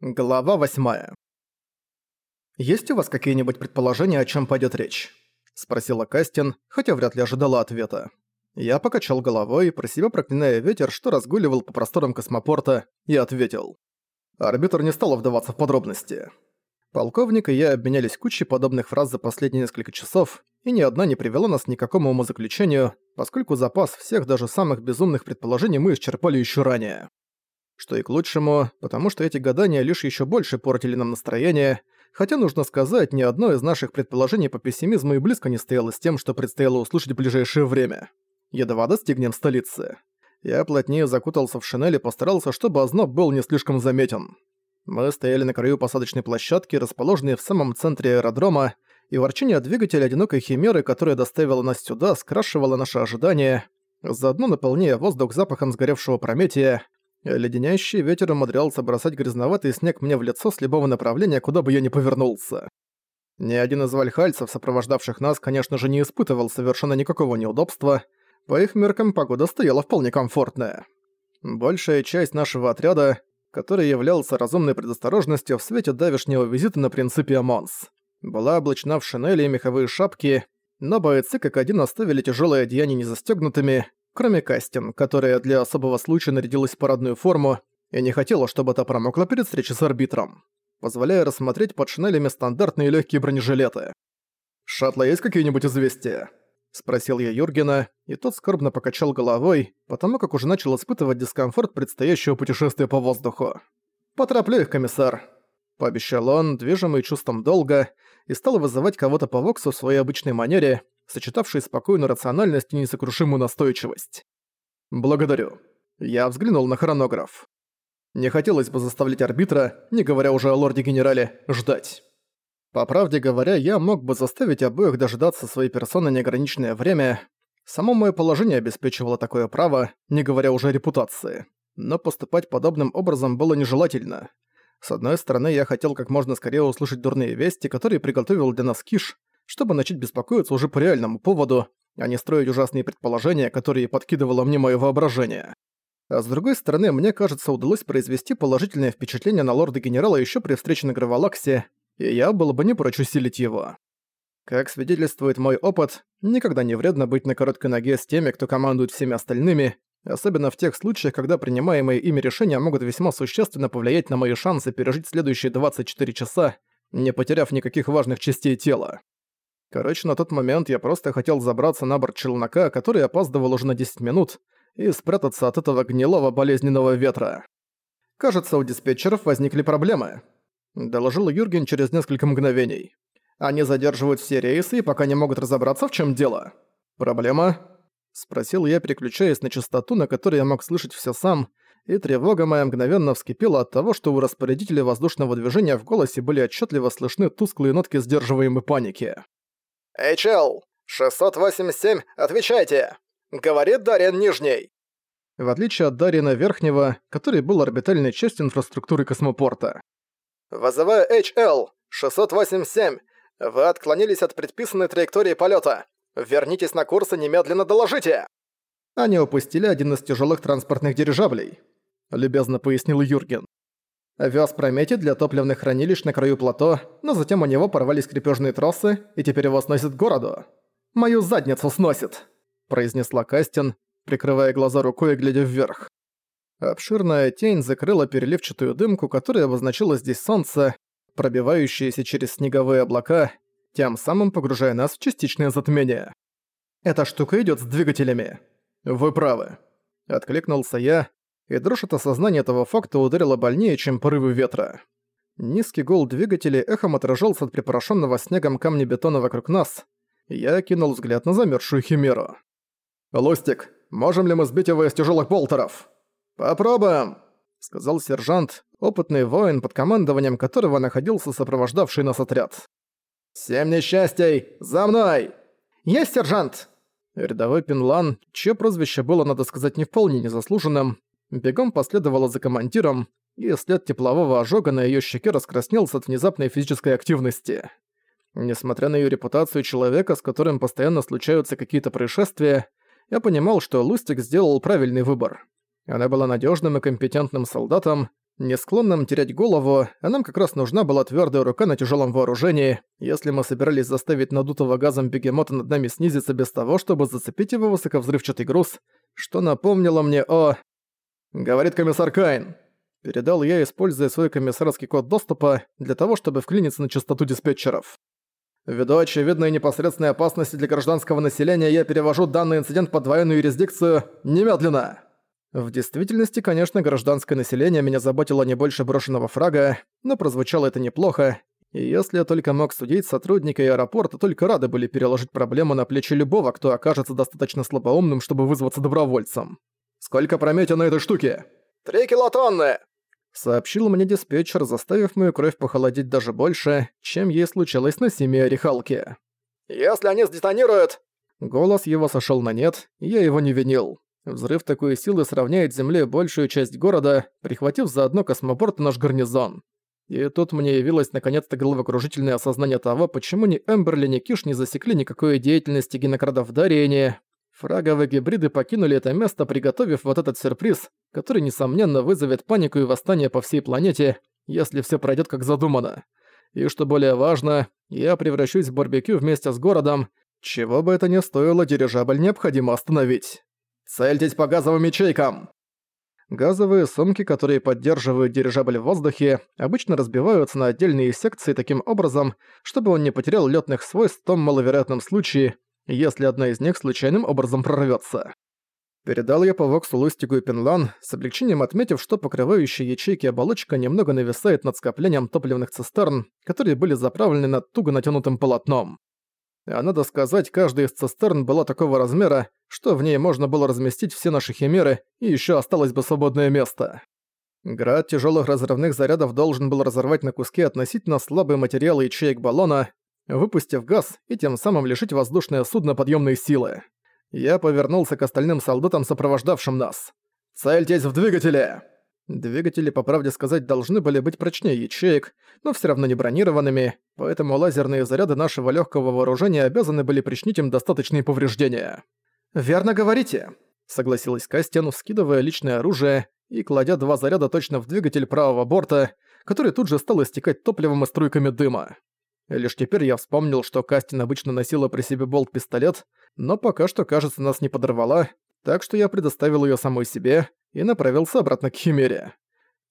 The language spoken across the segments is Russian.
Глава 8. «Есть у вас какие-нибудь предположения, о чем пойдет речь?» — спросила Кастин, хотя вряд ли ожидала ответа. Я покачал головой, про себя проклиная ветер, что разгуливал по просторам космопорта, и ответил. Арбитр не стал вдаваться в подробности. Полковник и я обменялись кучей подобных фраз за последние несколько часов, и ни одна не привела нас ни к какому умозаключению, поскольку запас всех даже самых безумных предположений мы исчерпали еще ранее. Что и к лучшему, потому что эти гадания лишь еще больше портили нам настроение, хотя, нужно сказать, ни одно из наших предположений по пессимизму и близко не стояло с тем, что предстояло услышать в ближайшее время. Едва достигнем столицы. Я плотнее закутался в шинель и постарался, чтобы озноб был не слишком заметен. Мы стояли на краю посадочной площадки, расположенной в самом центре аэродрома, и ворчание двигателя одинокой химеры, которая доставила нас сюда, скрашивало наши ожидания, заодно наполняя воздух запахом сгоревшего прометия, Леденящий ветер умудрялся бросать грязноватый снег мне в лицо с любого направления, куда бы я ни повернулся. Ни один из вальхальцев, сопровождавших нас, конечно же, не испытывал совершенно никакого неудобства. По их меркам погода стояла вполне комфортная. Большая часть нашего отряда, который являлся разумной предосторожностью в свете давешнего визита на принципе Амонс, была облачена в шинели и меховые шапки, но бойцы как один оставили тяжелые одеяния незастегнутыми, кроме Кастин, которая для особого случая нарядилась в парадную форму и не хотела, чтобы та промокла перед встречей с арбитром, позволяя рассмотреть под шинелями стандартные легкие бронежилеты. «Шаттла есть какие-нибудь известия?» — спросил я Юргена, и тот скорбно покачал головой, потому как уже начал испытывать дискомфорт предстоящего путешествия по воздуху. «Потороплю их, комиссар», — пообещал он, движимый чувством долга, и стал вызывать кого-то по Воксу в своей обычной манере, сочетавший спокойную рациональность и несокрушимую настойчивость. «Благодарю». Я взглянул на хронограф. Не хотелось бы заставлять арбитра, не говоря уже о лорде-генерале, ждать. По правде говоря, я мог бы заставить обоих дожидаться своей персоны неограниченное время. Само мое положение обеспечивало такое право, не говоря уже о репутации. Но поступать подобным образом было нежелательно. С одной стороны, я хотел как можно скорее услышать дурные вести, которые приготовил для нас Киш, чтобы начать беспокоиться уже по реальному поводу, а не строить ужасные предположения, которые подкидывало мне мое воображение. А с другой стороны, мне кажется, удалось произвести положительное впечатление на лорда-генерала еще при встрече на Гравалаксе, и я был бы не прочь усилить его. Как свидетельствует мой опыт, никогда не вредно быть на короткой ноге с теми, кто командует всеми остальными, особенно в тех случаях, когда принимаемые ими решения могут весьма существенно повлиять на мои шансы пережить следующие 24 часа, не потеряв никаких важных частей тела. Короче, на тот момент я просто хотел забраться на борт челнока, который опаздывал уже на 10 минут, и спрятаться от этого гнилого болезненного ветра. «Кажется, у диспетчеров возникли проблемы», — доложил Юрген через несколько мгновений. «Они задерживают все рейсы и пока не могут разобраться, в чем дело». «Проблема?» — спросил я, переключаясь на частоту, на которой я мог слышать все сам, и тревога моя мгновенно вскипела от того, что у распорядителя воздушного движения в голосе были отчетливо слышны тусклые нотки сдерживаемой паники. «HL, 687, отвечайте!» — говорит Дарьян Нижний. В отличие от Дарьяна Верхнего, который был орбитальной частью инфраструктуры космопорта. «Вызываю HL, 687. Вы отклонились от предписанной траектории полета. Вернитесь на курс и немедленно доложите!» Они упустили один из тяжелых транспортных дирижаблей, любезно пояснил Юрген. Вёз Прометий для топливных хранилищ на краю плато, но затем у него порвались крепежные тросы, и теперь его сносит к городу. «Мою задницу сносит!» – произнесла Кастин, прикрывая глаза рукой и глядя вверх. Обширная тень закрыла переливчатую дымку, которая обозначила здесь солнце, пробивающееся через снеговые облака, тем самым погружая нас в частичное затмение. «Эта штука идёт с двигателями». «Вы правы», — откликнулся я, и дрожь от осознания этого факта ударила больнее, чем порывы ветра. Низкий гул двигателей эхом отражался от припорошенного снегом камня бетона вокруг нас. Я кинул взгляд на замерзшую химеру. «Лустик, можем ли мы сбить его из тяжелых болтеров?» «Попробуем», — сказал сержант, опытный воин, под командованием которого находился сопровождавший нас отряд. «Семь несчастий! За мной!» «Есть, сержант!» Рядовой Пинлан, чье прозвище было, надо сказать, не вполне незаслуженным, бегом последовала за командиром, и след теплового ожога на её щеке раскраснелся от внезапной физической активности. Несмотря на её репутацию человека, с которым постоянно случаются какие-то происшествия, я понимал, что Лустик сделал правильный выбор. Она была надёжным и компетентным солдатом, Не склонным терять голову, а нам как раз нужна была твердая рука на тяжелом вооружении, если мы собирались заставить надутого газом бегемота над нами снизиться без того, чтобы зацепить его высоковзрывчатый груз, что напомнило мне о... «Говорит комиссар Кайн», Передал я, используя свой комиссарский код доступа для того, чтобы вклиниться на частоту диспетчеров. Ввиду очевидной непосредственной опасности для гражданского населения, я перевожу данный инцидент под военную юрисдикцию немедленно. В действительности, конечно, гражданское население меня заботило не больше брошенного фрага, но прозвучало это неплохо, и если я только мог судить, сотрудники аэропорта только рады были переложить проблему на плечи любого, кто окажется достаточно слабоумным, чтобы вызваться добровольцем. «Сколько прометено этой штуки?» «Три килотонны!» Сообщил мне диспетчер, заставив мою кровь похолодеть даже больше, чем ей случилось на семье Орехалки. «Если они сдетонируют...» Голос его сошел на нет, я его не винил. Взрыв такой силы сравняет с землей большую часть города, прихватив заодно космопорт и наш гарнизон. И тут мне явилось наконец-то головокружительное осознание того, почему ни Эмберли, ни Киш не засекли никакой деятельности генокрадов в Дариене, Фраговые гибриды покинули это место, приготовив вот этот сюрприз, который, несомненно, вызовет панику и восстание по всей планете, если все пройдет как задумано. И что более важно, я превращусь в барбекю вместе с городом, чего бы это ни стоило, дирижабль необходимо остановить. Цельтесь по газовым ячейкам! Газовые сумки, которые поддерживают дирижабль в воздухе, обычно разбиваются на отдельные секции таким образом, чтобы он не потерял лётных свойств в том маловероятном случае, если одна из них случайным образом прорвётся. Передал я по Воксу Лустигу и Пенлан, с облегчением отметив, что покрывающая ячейки оболочка немного нависает над скоплением топливных цистерн, которые были заправлены над туго натянутым полотном. А надо сказать, каждая из цистерн была такого размера, что в ней можно было разместить все наши химеры, и ещё осталось бы свободное место. Град тяжёлых разрывных зарядов должен был разорвать на куски относительно слабые материалы ячеек баллона, выпустив газ и тем самым лишить воздушное судно подъемной силы. Я повернулся к остальным солдатам, сопровождавшим нас. «Цельтесь в двигателе!» Двигатели, по правде сказать, должны были быть прочнее ячеек, но все равно не бронированными, поэтому лазерные заряды нашего легкого вооружения обязаны были причинить им достаточные повреждения. «Верно говорите», — согласилась Кастин, скидывая личное оружие и кладя два заряда точно в двигатель правого борта, который тут же стал истекать топливом и струйками дыма. Лишь теперь я вспомнил, что Кастин обычно носила при себе болт-пистолет, но пока что, кажется, нас не подорвала, так что я предоставил её самой себе и направился обратно к Химере.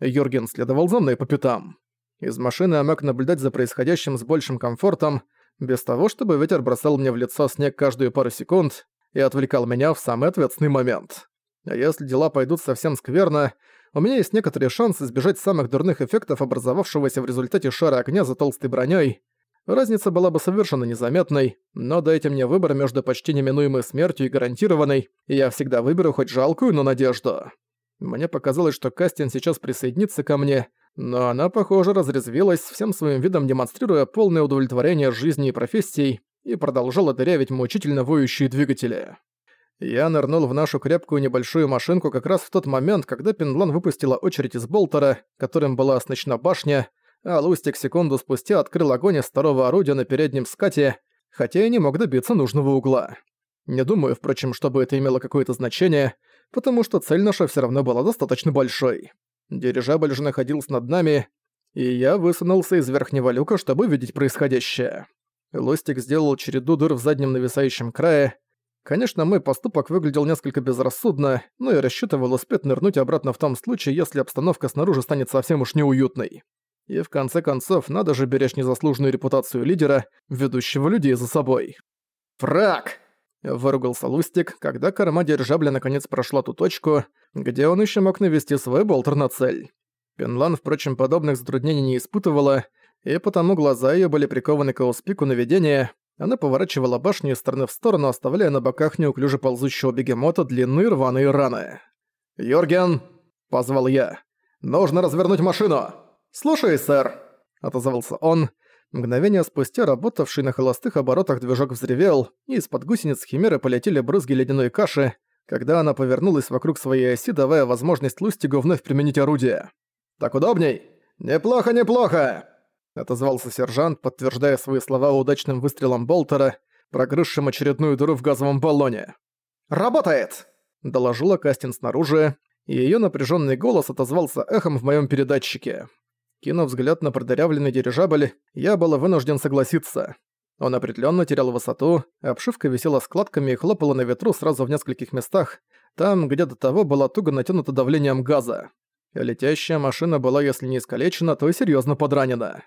Юрген следовал за мной по пятам. Из машины я мог наблюдать за происходящим с большим комфортом, без того, чтобы ветер бросал мне в лицо снег каждую пару секунд и отвлекал меня в самый ответственный момент. А если дела пойдут совсем скверно, у меня есть некоторый шанс избежать самых дурных эффектов образовавшегося в результате шара огня за толстой бронёй, Разница была бы совершенно незаметной, но дайте мне выбор между почти неминуемой смертью и гарантированной, и я всегда выберу хоть жалкую, но надежду. Мне показалось, что Кастин сейчас присоединится ко мне, но она, похоже, разрезвилась, всем своим видом демонстрируя полное удовлетворение жизни и профессией, и продолжала дырявить мучительно воющие двигатели. Я нырнул в нашу крепкую небольшую машинку как раз в тот момент, когда Пендлан выпустила очередь из болтера, которым была оснащена башня, а Лустик секунду спустя открыл огонь из второго орудия на переднем скате, хотя и не мог добиться нужного угла. Не думаю, впрочем, чтобы это имело какое-то значение, потому что цель наша все равно была достаточно большой. Дирижабль же находился над нами, и я высунулся из верхнего люка, чтобы видеть происходящее. Лустик сделал череду дыр в заднем нависающем крае. Конечно, мой поступок выглядел несколько безрассудно, но я рассчитывал успеть нырнуть обратно в том случае, если обстановка снаружи станет совсем уж неуютной. И в конце концов, надо же беречь незаслуженную репутацию лидера, ведущего людей за собой. «Фраг!» – выругался Лустик, когда корма дирижабля наконец прошла ту точку, где он еще мог навести свой болтер на цель. Пенлан, впрочем, подобных затруднений не испытывала, и потому глаза ее были прикованы к ауспику наведения, она поворачивала башню из стороны в сторону, оставляя на боках неуклюже ползущего бегемота длинные рваные раны. «Йорген!» – позвал я. «Нужно развернуть машину!» «Слушай, сэр», — отозвался он. Мгновение спустя работавший на холостых оборотах движок взревел, и из-под гусениц Химеры полетели брызги ледяной каши, когда она повернулась вокруг своей оси, давая возможность Лустигу вновь применить орудие. «Так удобней?» «Неплохо, неплохо!» — отозвался сержант, подтверждая свои слова удачным выстрелом Болтера, прогрызшим очередную дыру в газовом баллоне. «Работает!» — доложила Кастин снаружи, и её напряжённый голос отозвался эхом в моём передатчике. Кинув взгляд на продырявленный дирижабль, я был вынужден согласиться. Он определённо терял высоту, обшивка висела складками и хлопала на ветру сразу в нескольких местах, там, где до того было туго натянуто давлением газа. Летящая машина была, если не искалечена, то серьёзно подранена.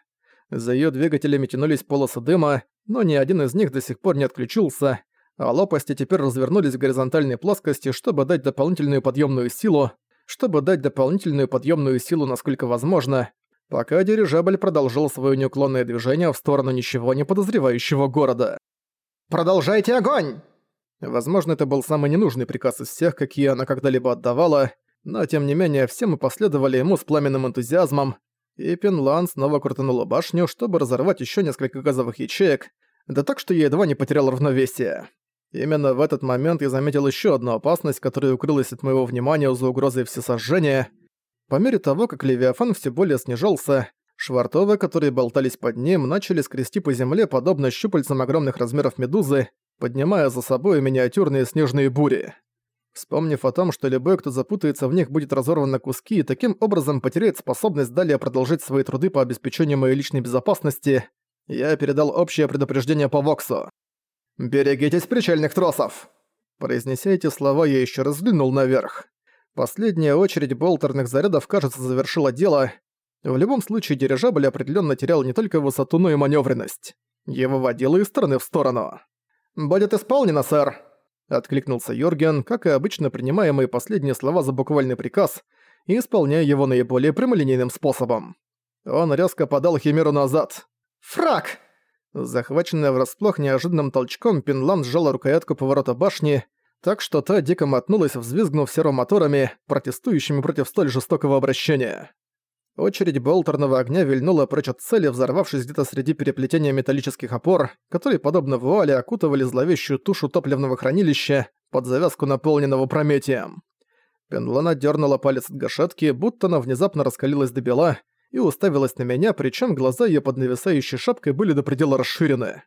За её двигателями тянулись полосы дыма, но ни один из них до сих пор не отключился, а лопасти теперь развернулись в горизонтальной плоскости, чтобы дать дополнительную подъемную силу, чтобы дать дополнительную подъемную силу насколько возможно, пока дирижабль продолжил свое неуклонное движение в сторону ничего не подозревающего города. «Продолжайте огонь!» Возможно, это был самый ненужный приказ из всех, какие она когда-либо отдавала, но тем не менее все мы последовали ему с пламенным энтузиазмом, и Пинлан снова крутанула башню, чтобы разорвать еще несколько газовых ячеек, да так, что я едва не потерял равновесие. Именно в этот момент я заметил еще одну опасность, которая укрылась от моего внимания за угрозой всесожжения. По мере того, как Левиафан все более снижался, швартовы, которые болтались под ним, начали скрести по земле, подобно щупальцам огромных размеров медузы, поднимая за собой миниатюрные снежные бури. Вспомнив о том, что любой, кто запутается в них, будет разорван на куски и таким образом потеряет способность далее продолжить свои труды по обеспечению моей личной безопасности, я передал общее предупреждение по Воксу. «Берегитесь причальных тросов!» Произнеся эти слова, я еще раз взглянул наверх. Последняя очередь болтерных зарядов, кажется, завершила дело. В любом случае, дирижабль определенно терял не только высоту, но и маневренность. Его водило из стороны в сторону. «Будет исполнено, сэр!» Откликнулся Йорген, как и обычно принимая мои последние слова за буквальный приказ и исполняя его наиболее прямолинейным способом. Он резко подал Химеру назад. «Фрак!» Захваченная врасплох неожиданным толчком, Пинлан сжала рукоятку поворота башни, так что та дико мотнулась, взвизгнув серомоторами, протестующими против столь жестокого обращения. Очередь болтерного огня вильнула прочь от цели, взорвавшись где-то среди переплетения металлических опор, которые, подобно вуале, окутывали зловещую тушу топливного хранилища под завязку наполненного прометием. Пенлана дернула палец от гашетки, будто она внезапно раскалилась до бела, и уставилась на меня, причем глаза ее под нависающей шапкой были до предела расширены.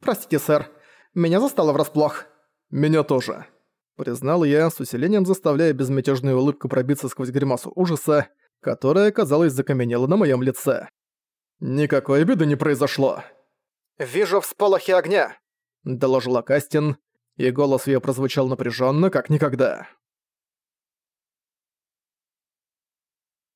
«Простите, сэр, меня застало врасплох». «Меня тоже», — признал я, с усилением заставляя безмятежную улыбку пробиться сквозь гримасу ужаса, которая, казалось, закаменела на моем лице. «Никакой беды не произошло». «Вижу всполохи огня», — доложила Кастин, и голос ее прозвучал напряженно, как никогда.